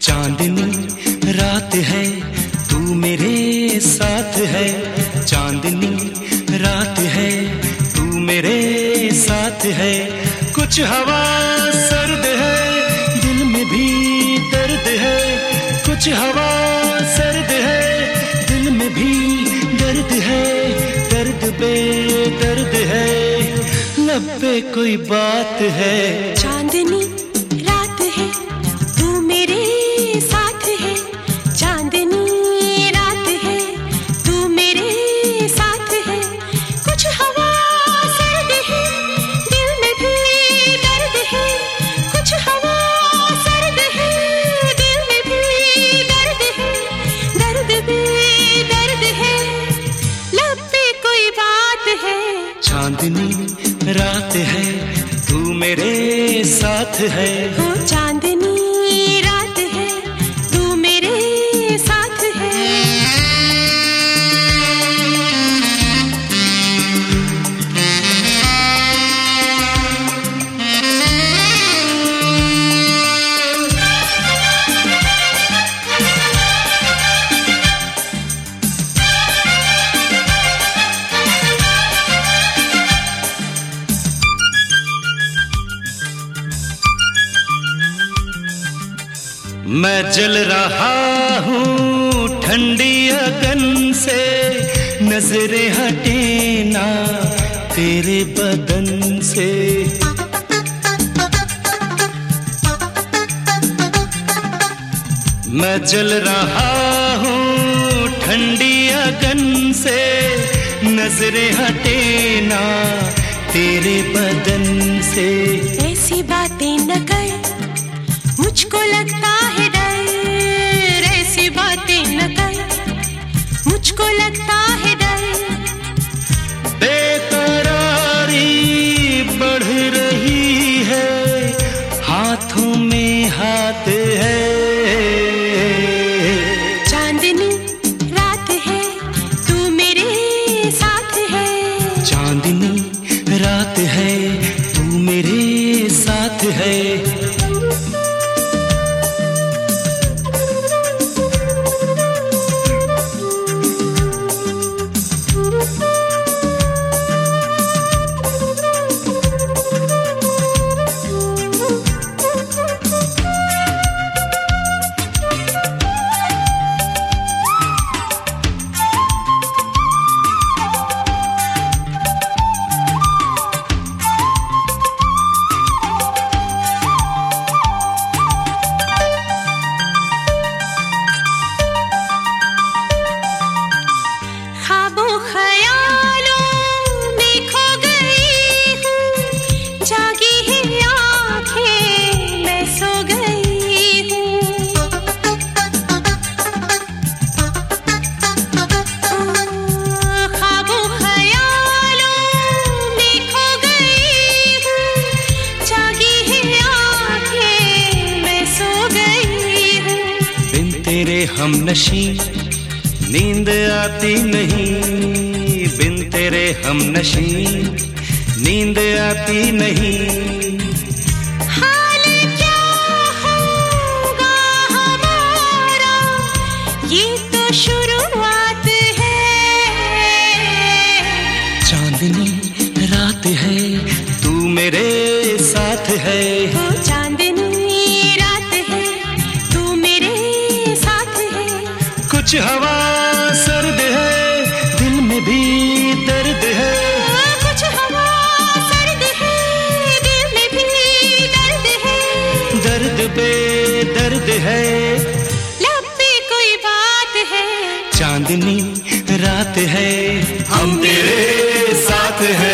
चांदनी रात है, तू मेरे साथ है। चांदनी रात है, तू मेरे साथ है। कुछ हवा सर्द है, दिल में भी दर्द है। कुछ हवा सर्द है, दिल में भी दर्द है। दर्द बे दर्द है लब पे कोई बात है। चांदनी रात है तू मेरे साथ है। हो चांदनी। मैं जल रहा हूँ ठंडी अगन से, नज़रें हटे ना तेरे बदन से। मैं जल रहा हूँ ठंडी अगन से, नज़रें हटे ना तेरे बदन से। बातें मुझको लगता है डर। बेकरारी बढ़ रही है। हम नशी नींद आती नहीं बिन तेरे हम नशी नींद आती नहीं। हाल क्या होगा हमारा ये तो शुरुआत है। चांदनी रात है तू मेरे साथ है। दर्द बे दर्द है। लब पे कोई बात है चांदनी रात है हम तेरे साथ है। चांदनी रात है। हम तेरे साथ है।